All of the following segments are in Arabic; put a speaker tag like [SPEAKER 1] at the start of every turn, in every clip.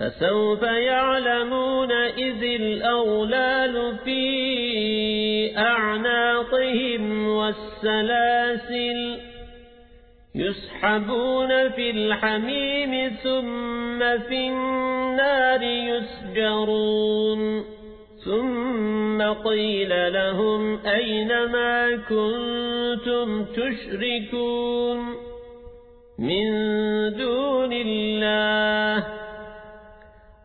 [SPEAKER 1] فسوف يعلمون إذ الأولال في أعناقهم والسلاسل يسحبون في الحميم ثم في النار يسجرون ثم قيل لهم أين ما كنتم تشركون من دون الله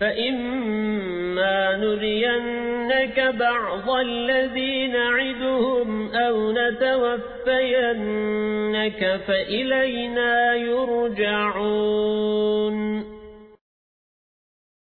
[SPEAKER 1] فإما نرينك بعض الذي نعدهم أو نتوفينك فإلينا يرجعون